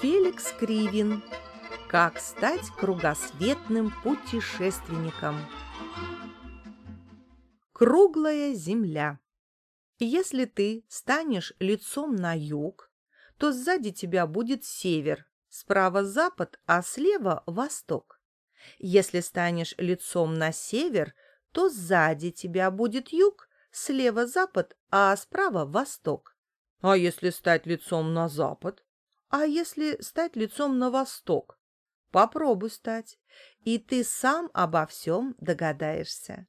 Феликс Кривин. Как стать кругосветным путешественником. Круглая земля. Если ты станешь лицом на юг, то сзади тебя будет север, справа запад, а слева восток. Если станешь лицом на север, то сзади тебя будет юг, слева запад, а справа восток. А если стать лицом на запад? А если стать лицом на восток? Попробуй стать, и ты сам обо всем догадаешься.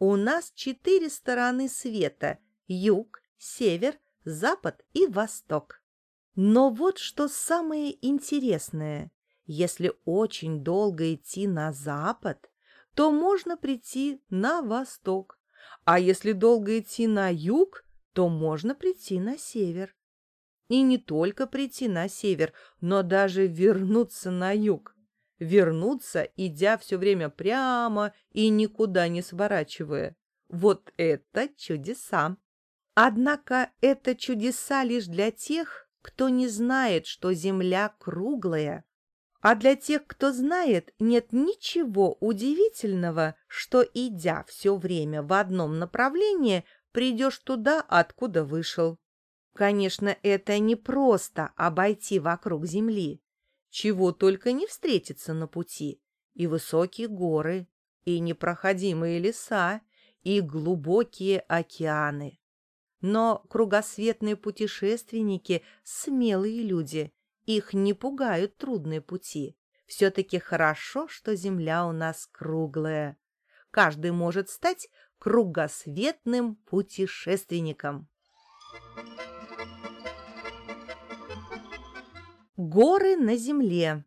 У нас четыре стороны света — юг, север, запад и восток. Но вот что самое интересное. Если очень долго идти на запад, то можно прийти на восток. А если долго идти на юг, то можно прийти на север. И не только прийти на север, но даже вернуться на юг. Вернуться, идя все время прямо и никуда не сворачивая. Вот это чудеса! Однако это чудеса лишь для тех, кто не знает, что Земля круглая. А для тех, кто знает, нет ничего удивительного, что, идя все время в одном направлении, придешь туда, откуда вышел. Конечно, это не просто обойти вокруг Земли. Чего только не встретится на пути. И высокие горы, и непроходимые леса, и глубокие океаны. Но кругосветные путешественники — смелые люди, их не пугают трудные пути. Все-таки хорошо, что Земля у нас круглая. Каждый может стать кругосветным путешественником. Горы на земле.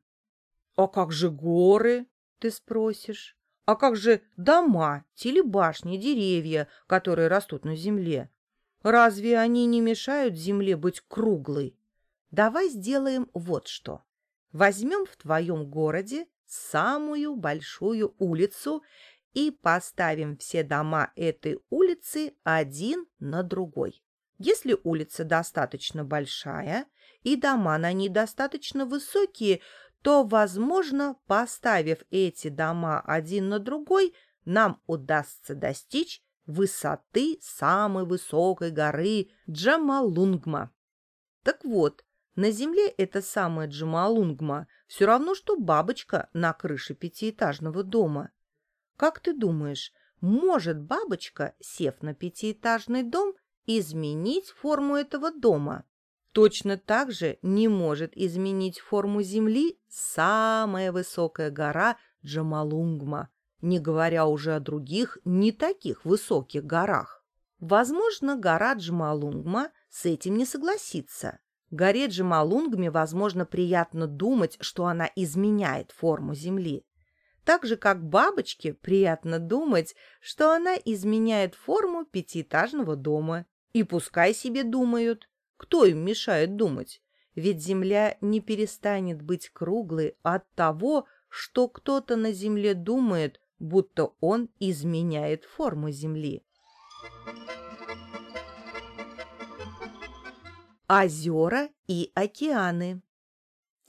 А как же горы, ты спросишь? А как же дома, телебашни, деревья, которые растут на земле? Разве они не мешают земле быть круглой? Давай сделаем вот что. Возьмем в твоем городе самую большую улицу и поставим все дома этой улицы один на другой. Если улица достаточно большая и дома на ней достаточно высокие, то, возможно, поставив эти дома один на другой, нам удастся достичь высоты самой высокой горы Джамалунгма. Так вот, на земле эта самая Джамалунгма все равно, что бабочка на крыше пятиэтажного дома. Как ты думаешь, может бабочка, сев на пятиэтажный дом, изменить форму этого дома? Точно так же не может изменить форму Земли самая высокая гора Джамалунгма, не говоря уже о других, не таких высоких горах. Возможно, гора Джамалунгма с этим не согласится. Горе Джамалунгме, возможно, приятно думать, что она изменяет форму Земли так же, как бабочке приятно думать, что она изменяет форму пятиэтажного дома. И пускай себе думают. Кто им мешает думать? Ведь Земля не перестанет быть круглой от того, что кто-то на Земле думает, будто он изменяет форму Земли. Озера и океаны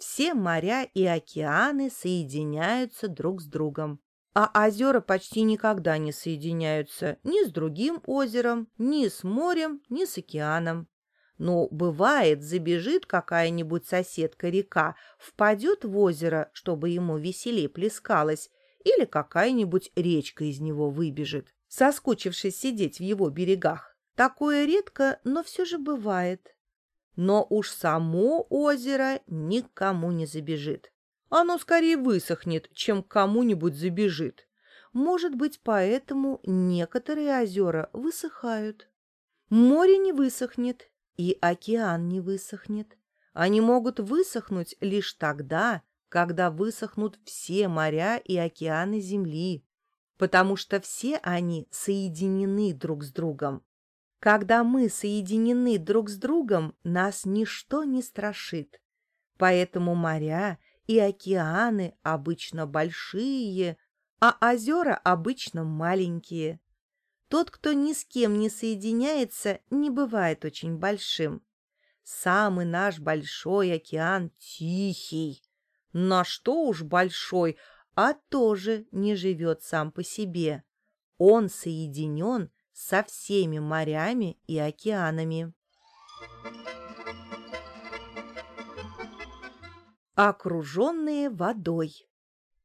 все моря и океаны соединяются друг с другом. А озера почти никогда не соединяются ни с другим озером, ни с морем, ни с океаном. Но бывает, забежит какая-нибудь соседка-река, впадет в озеро, чтобы ему веселее плескалось, или какая-нибудь речка из него выбежит, соскучившись сидеть в его берегах. Такое редко, но все же бывает но уж само озеро никому не забежит. Оно скорее высохнет, чем кому-нибудь забежит. Может быть, поэтому некоторые озера высыхают. Море не высохнет, и океан не высохнет. Они могут высохнуть лишь тогда, когда высохнут все моря и океаны Земли, потому что все они соединены друг с другом. Когда мы соединены друг с другом, нас ничто не страшит. Поэтому моря и океаны обычно большие, а озера обычно маленькие. Тот, кто ни с кем не соединяется, не бывает очень большим. самый наш большой океан тихий. На что уж большой, а тоже не живет сам по себе. Он соединен со всеми морями и океанами. Окруженные водой.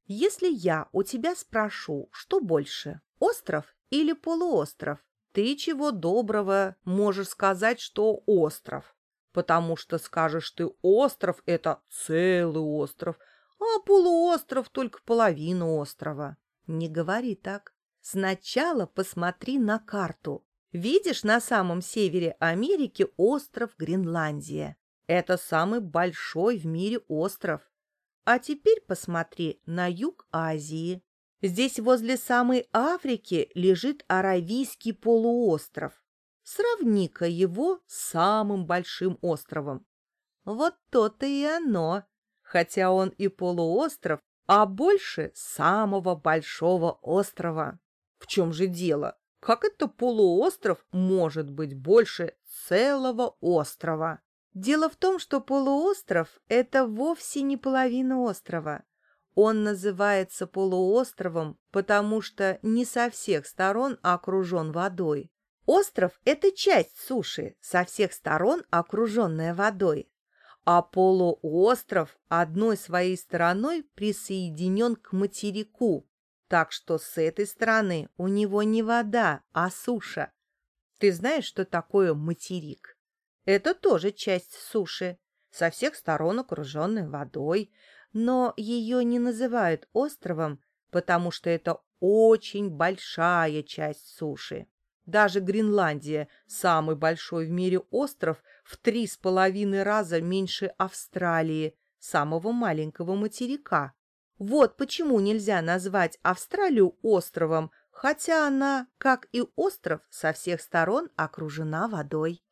Если я у тебя спрошу, что больше, остров или полуостров, ты чего доброго можешь сказать, что остров, потому что скажешь ты остров — это целый остров, а полуостров — только половина острова. Не говори так. Сначала посмотри на карту. Видишь на самом севере Америки остров Гренландия. Это самый большой в мире остров. А теперь посмотри на юг Азии. Здесь возле самой Африки лежит Аравийский полуостров. Сравни-ка его с самым большим островом. Вот то-то и оно, хотя он и полуостров, а больше самого большого острова. В чем же дело? Как это полуостров может быть больше целого острова? Дело в том, что полуостров — это вовсе не половина острова. Он называется полуостровом, потому что не со всех сторон окружен водой. Остров — это часть суши, со всех сторон окруженная водой. А полуостров одной своей стороной присоединен к материку, так что с этой стороны у него не вода, а суша. Ты знаешь, что такое материк? Это тоже часть суши, со всех сторон окруженной водой, но ее не называют островом, потому что это очень большая часть суши. Даже Гренландия, самый большой в мире остров, в три с половиной раза меньше Австралии, самого маленького материка. Вот почему нельзя назвать Австралию островом, хотя она, как и остров, со всех сторон окружена водой.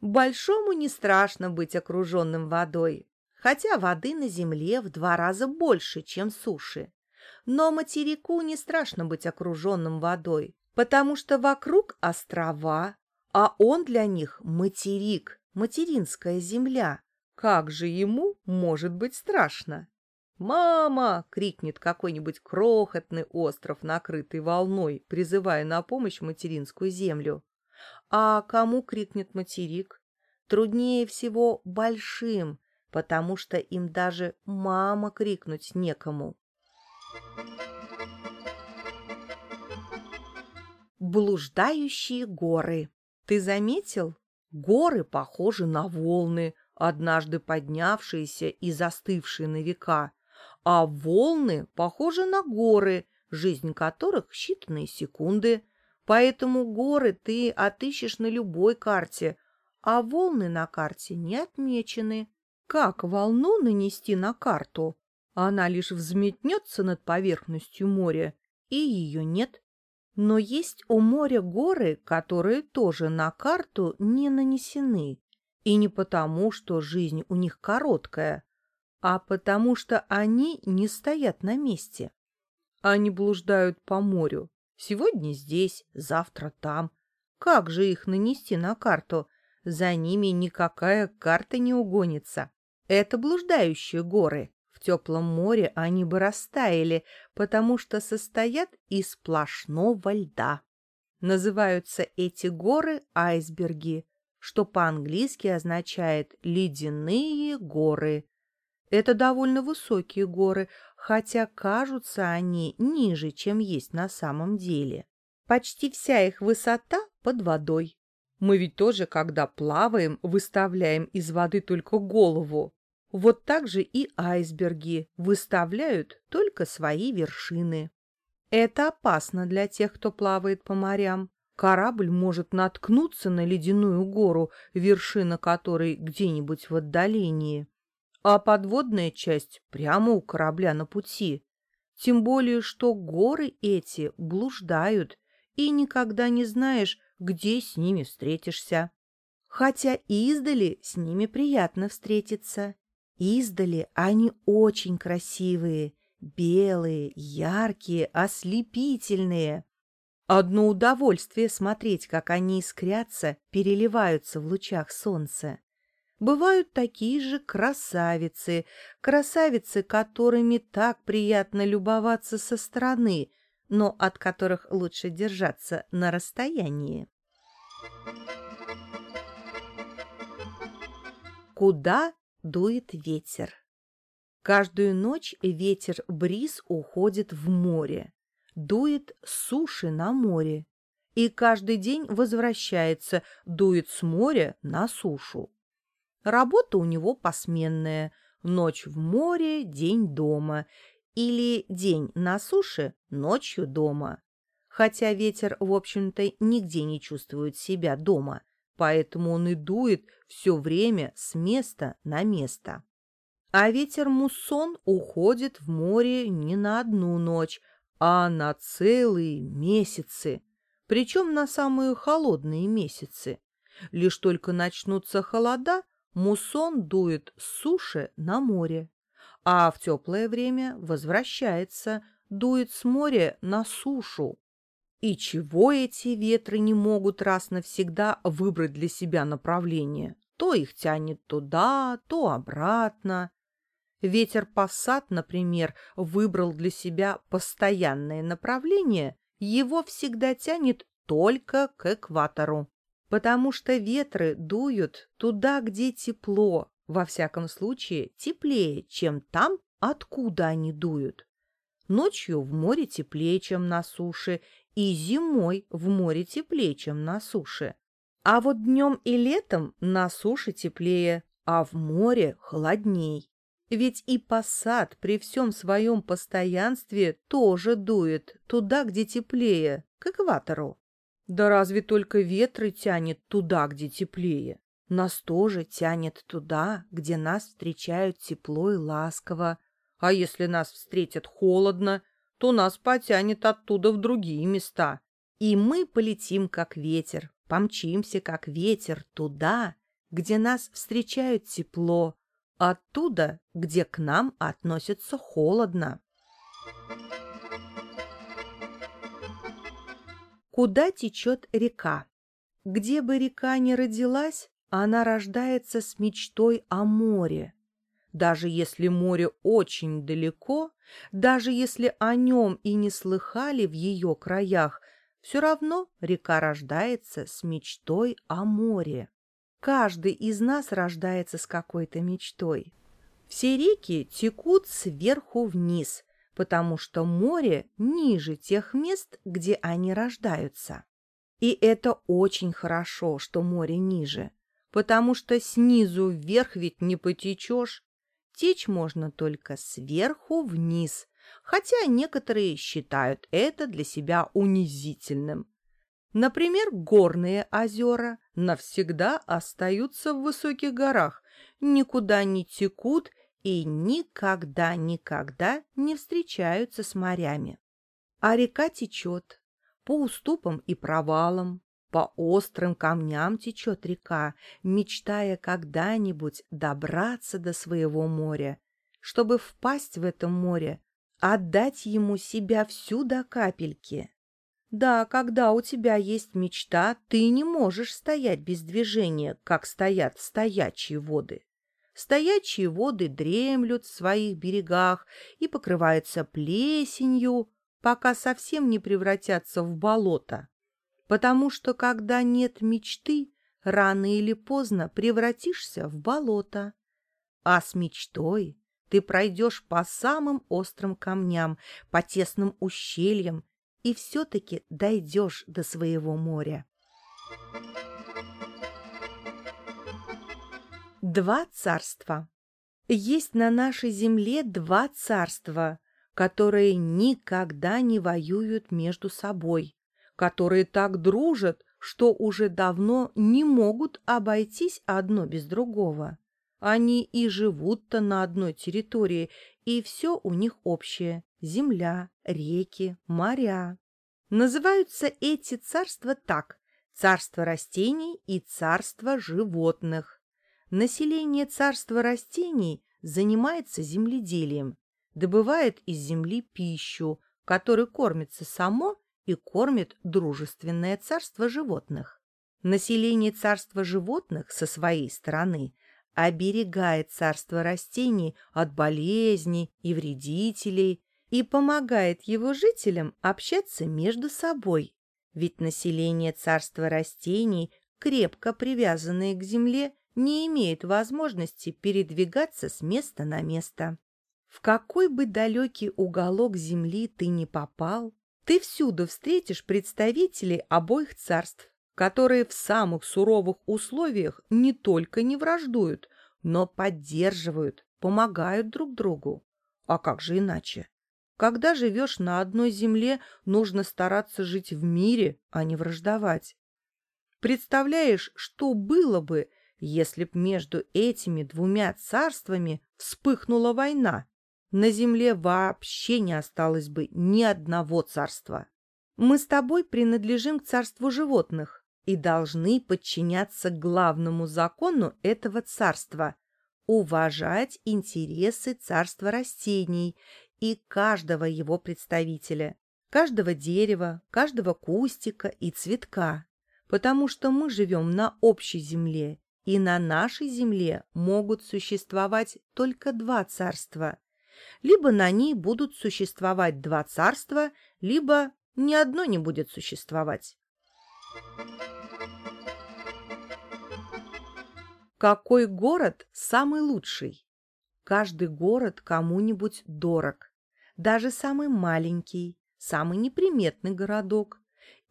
Большому не страшно быть окруженным водой, хотя воды на земле в два раза больше, чем суши. Но материку не страшно быть окруженным водой, потому что вокруг острова, а он для них материк, материнская земля. Как же ему может быть страшно? «Мама!» — крикнет какой-нибудь крохотный остров, накрытый волной, призывая на помощь материнскую землю. А кому крикнет материк? Труднее всего большим, потому что им даже «мама» крикнуть некому. Блуждающие горы. Ты заметил? Горы похожи на волны, однажды поднявшиеся и застывшие на века а волны похожи на горы, жизнь которых считанные секунды. Поэтому горы ты отыщешь на любой карте, а волны на карте не отмечены. Как волну нанести на карту? Она лишь взметнется над поверхностью моря, и ее нет. Но есть у моря горы, которые тоже на карту не нанесены. И не потому, что жизнь у них короткая, а потому что они не стоят на месте. Они блуждают по морю. Сегодня здесь, завтра там. Как же их нанести на карту? За ними никакая карта не угонится. Это блуждающие горы. В теплом море они бы растаяли, потому что состоят из сплошного льда. Называются эти горы айсберги, что по-английски означает «ледяные горы». Это довольно высокие горы, хотя кажутся они ниже, чем есть на самом деле. Почти вся их высота под водой. Мы ведь тоже, когда плаваем, выставляем из воды только голову. Вот так же и айсберги выставляют только свои вершины. Это опасно для тех, кто плавает по морям. Корабль может наткнуться на ледяную гору, вершина которой где-нибудь в отдалении а подводная часть прямо у корабля на пути. Тем более, что горы эти блуждают, и никогда не знаешь, где с ними встретишься. Хотя издали с ними приятно встретиться. Издали они очень красивые, белые, яркие, ослепительные. Одно удовольствие смотреть, как они искрятся, переливаются в лучах солнца. Бывают такие же красавицы, красавицы, которыми так приятно любоваться со стороны, но от которых лучше держаться на расстоянии. Куда дует ветер? Каждую ночь ветер-бриз уходит в море, дует суши на море, и каждый день возвращается, дует с моря на сушу. Работа у него посменная. Ночь в море, день дома. Или день на суше, ночью дома. Хотя ветер, в общем-то, нигде не чувствует себя дома, поэтому он и дует все время с места на место. А ветер муссон уходит в море не на одну ночь, а на целые месяцы, причем на самые холодные месяцы. Лишь только начнутся холода, муссон дует с суши на море, а в теплое время возвращается, дует с моря на сушу. И чего эти ветры не могут раз навсегда выбрать для себя направление? То их тянет туда, то обратно. Ветер Пассат, например, выбрал для себя постоянное направление, его всегда тянет только к экватору потому что ветры дуют туда, где тепло, во всяком случае теплее, чем там, откуда они дуют. Ночью в море теплее, чем на суше, и зимой в море теплее, чем на суше. А вот днем и летом на суше теплее, а в море холодней. Ведь и посад при всем своем постоянстве тоже дует туда, где теплее, к экватору. Да разве только ветры тянет туда, где теплее? Нас тоже тянет туда, где нас встречают тепло и ласково. А если нас встретят холодно, то нас потянет оттуда в другие места. И мы полетим, как ветер, помчимся, как ветер, туда, где нас встречают тепло, оттуда, где к нам относятся холодно. Куда течет река? Где бы река ни родилась, она рождается с мечтой о море. Даже если море очень далеко, даже если о нем и не слыхали в ее краях, все равно река рождается с мечтой о море. Каждый из нас рождается с какой-то мечтой. Все реки текут сверху вниз, потому что море ниже тех мест, где они рождаются. И это очень хорошо, что море ниже, потому что снизу вверх ведь не потечешь. Течь можно только сверху вниз, хотя некоторые считают это для себя унизительным. Например, горные озера навсегда остаются в высоких горах, никуда не текут и никогда-никогда не встречаются с морями. А река течет по уступам и провалам, по острым камням течет река, мечтая когда-нибудь добраться до своего моря, чтобы впасть в это море, отдать ему себя всю до капельки. Да, когда у тебя есть мечта, ты не можешь стоять без движения, как стоят стоячие воды. Стоячие воды дремлют в своих берегах и покрываются плесенью, пока совсем не превратятся в болото. Потому что, когда нет мечты, рано или поздно превратишься в болото. А с мечтой ты пройдешь по самым острым камням, по тесным ущельям и все-таки дойдешь до своего моря. Thank you. Два царства. Есть на нашей земле два царства, которые никогда не воюют между собой, которые так дружат, что уже давно не могут обойтись одно без другого. Они и живут-то на одной территории, и все у них общее – земля, реки, моря. Называются эти царства так – царство растений и царство животных. Население царства растений занимается земледелием, добывает из земли пищу, которой кормится само и кормит дружественное царство животных. Население царства животных со своей стороны оберегает царство растений от болезней и вредителей и помогает его жителям общаться между собой. Ведь население царства растений, крепко привязанное к земле, не имеет возможности передвигаться с места на место. В какой бы далекий уголок земли ты ни попал, ты всюду встретишь представителей обоих царств, которые в самых суровых условиях не только не враждуют, но поддерживают, помогают друг другу. А как же иначе? Когда живешь на одной земле, нужно стараться жить в мире, а не враждовать. Представляешь, что было бы, если б между этими двумя царствами вспыхнула война? На земле вообще не осталось бы ни одного царства. Мы с тобой принадлежим к царству животных и должны подчиняться главному закону этого царства – уважать интересы царства растений и каждого его представителя, каждого дерева, каждого кустика и цветка, потому что мы живем на общей земле, и на нашей земле могут существовать только два царства. Либо на ней будут существовать два царства, либо ни одно не будет существовать. Какой город самый лучший? Каждый город кому-нибудь дорог. Даже самый маленький, самый неприметный городок.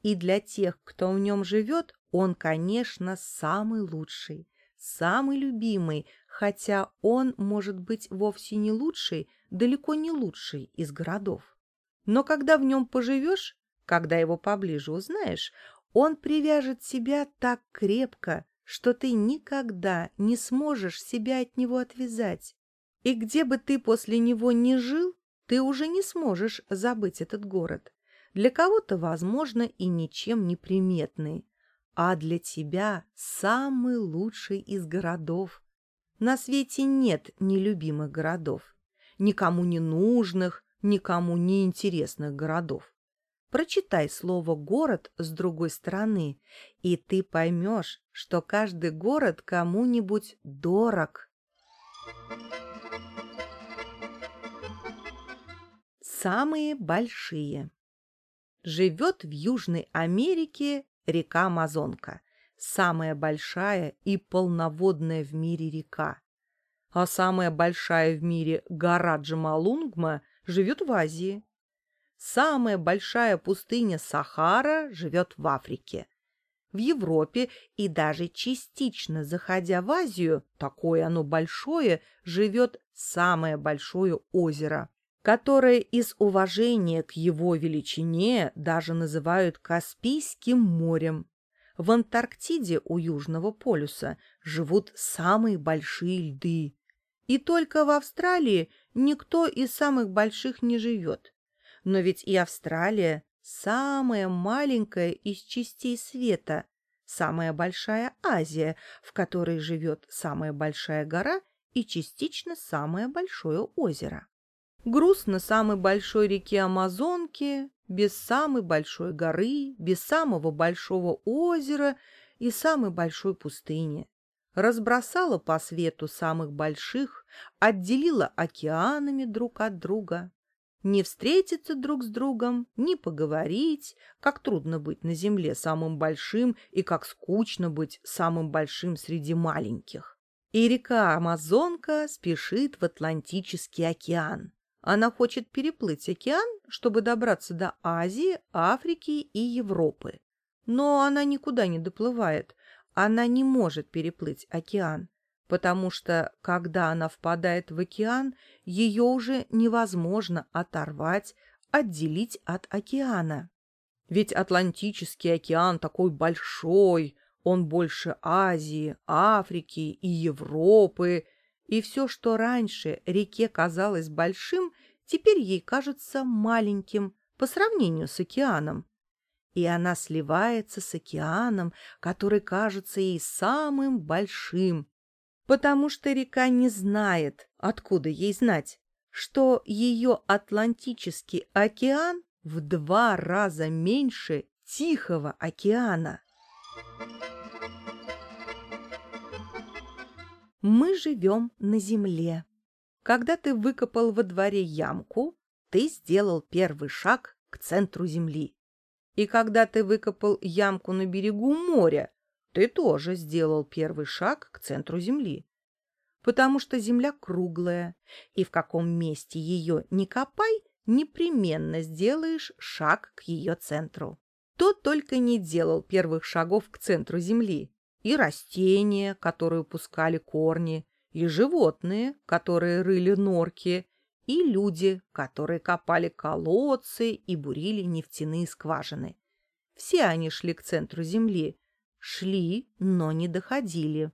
И для тех, кто в нем живет, он, конечно, самый лучший, самый любимый, хотя он может быть вовсе не лучший, далеко не лучший из городов. Но когда в нем поживешь, когда его поближе узнаешь, он привяжет себя так крепко, что ты никогда не сможешь себя от него отвязать. И где бы ты после него ни жил, ты уже не сможешь забыть этот город. Для кого-то, возможно, и ничем не приметный, а для тебя самый лучший из городов. На свете нет нелюбимых городов, никому не нужных, никому не интересных городов. Прочитай слово «город» с другой стороны, и ты поймешь, что каждый город кому-нибудь дорог. Самые большие. Живет в Южной Америке река Амазонка, самая большая и полноводная в мире река. А самая большая в мире гора Джамалунгма живет в Азии. Самая большая пустыня Сахара живет в Африке. В Европе и даже частично заходя в Азию, такое оно большое, живет самое большое озеро, которое из уважения к его величине даже называют Каспийским морем. В Антарктиде у Южного полюса живут самые большие льды. И только в Австралии никто из самых больших не живет. Но ведь и Австралия – самая маленькая из частей света, самая большая Азия, в которой живет самая большая гора и частично самое большое озеро. Груз на самой большой реке Амазонки, без самой большой горы, без самого большого озера и самой большой пустыни. Разбросала по свету самых больших, отделила океанами друг от друга, не встретиться друг с другом, не поговорить, как трудно быть на земле самым большим и как скучно быть самым большим среди маленьких. И река Амазонка спешит в Атлантический океан. Она хочет переплыть океан, чтобы добраться до Азии, Африки и Европы. Но она никуда не доплывает, она не может переплыть океан потому что, когда она впадает в океан, ее уже невозможно оторвать, отделить от океана. Ведь Атлантический океан такой большой, он больше Азии, Африки и Европы, и все, что раньше реке казалось большим, теперь ей кажется маленьким по сравнению с океаном. И она сливается с океаном, который кажется ей самым большим, потому что река не знает, откуда ей знать, что ее Атлантический океан в два раза меньше Тихого океана. Мы живем на Земле. Когда ты выкопал во дворе ямку, ты сделал первый шаг к центру Земли. И когда ты выкопал ямку на берегу моря, ты тоже сделал первый шаг к центру Земли. Потому что Земля круглая, и в каком месте ее не копай, непременно сделаешь шаг к ее центру. Тот только не делал первых шагов к центру Земли. И растения, которые пускали корни, и животные, которые рыли норки, и люди, которые копали колодцы и бурили нефтяные скважины. Все они шли к центру Земли. Шли, но не доходили.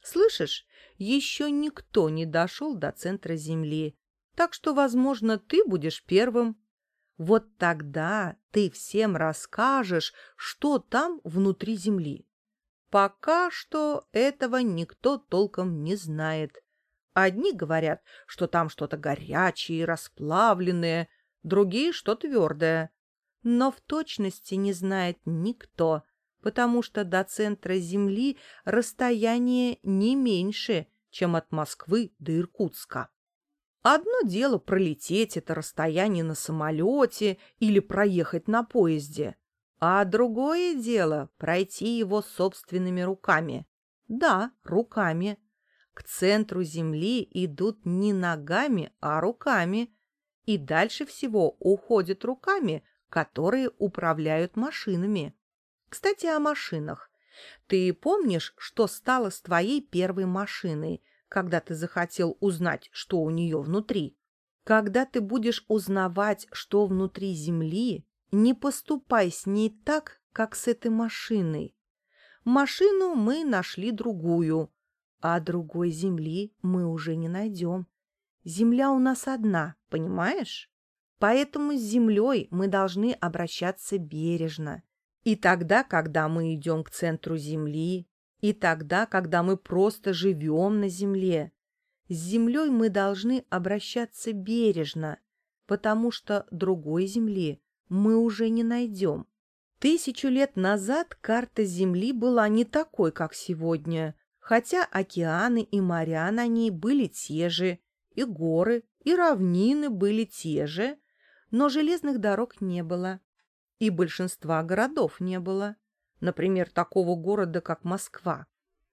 Слышишь, еще никто не дошел до центра Земли, так что, возможно, ты будешь первым. Вот тогда ты всем расскажешь, что там внутри Земли. Пока что этого никто толком не знает. Одни говорят, что там что-то горячее расплавленное, другие, что твердое. Но в точности не знает никто, потому что до центра Земли расстояние не меньше, чем от Москвы до Иркутска. Одно дело пролететь это расстояние на самолете или проехать на поезде, а другое дело пройти его собственными руками. Да, руками. К центру Земли идут не ногами, а руками. И дальше всего уходят руками, которые управляют машинами. Кстати, о машинах. Ты помнишь, что стало с твоей первой машиной, когда ты захотел узнать, что у нее внутри? Когда ты будешь узнавать, что внутри Земли, не поступай с ней так, как с этой машиной. Машину мы нашли другую, а другой земли мы уже не найдем. Земля у нас одна, понимаешь? Поэтому с землей мы должны обращаться бережно. И тогда, когда мы идем к центру земли, и тогда, когда мы просто живем на земле. С землей мы должны обращаться бережно, потому что другой земли мы уже не найдем. Тысячу лет назад карта Земли была не такой, как сегодня, хотя океаны и моря на ней были те же, и горы, и равнины были те же, но железных дорог не было, и большинства городов не было. Например, такого города, как Москва.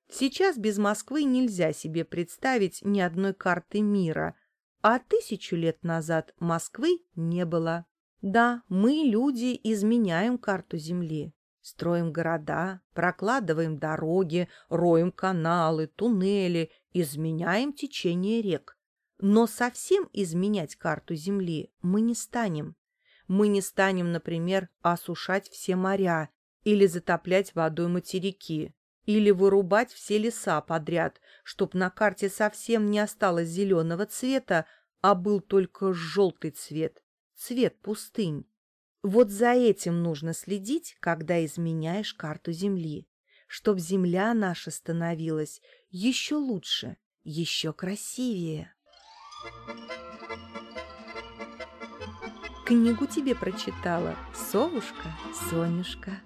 Сейчас без Москвы нельзя себе представить ни одной карты мира, а тысячу лет назад Москвы не было. Да, мы, люди, изменяем карту Земли. Строим города, прокладываем дороги, роем каналы, туннели, изменяем течение рек. Но совсем изменять карту Земли мы не станем. Мы не станем, например, осушать все моря или затоплять водой материки, или вырубать все леса подряд, чтоб на карте совсем не осталось зеленого цвета, а был только желтый цвет, цвет пустынь. Вот за этим нужно следить, когда изменяешь карту Земли, чтоб Земля наша становилась еще лучше, еще красивее. Книгу тебе прочитала совушка Сонюшка.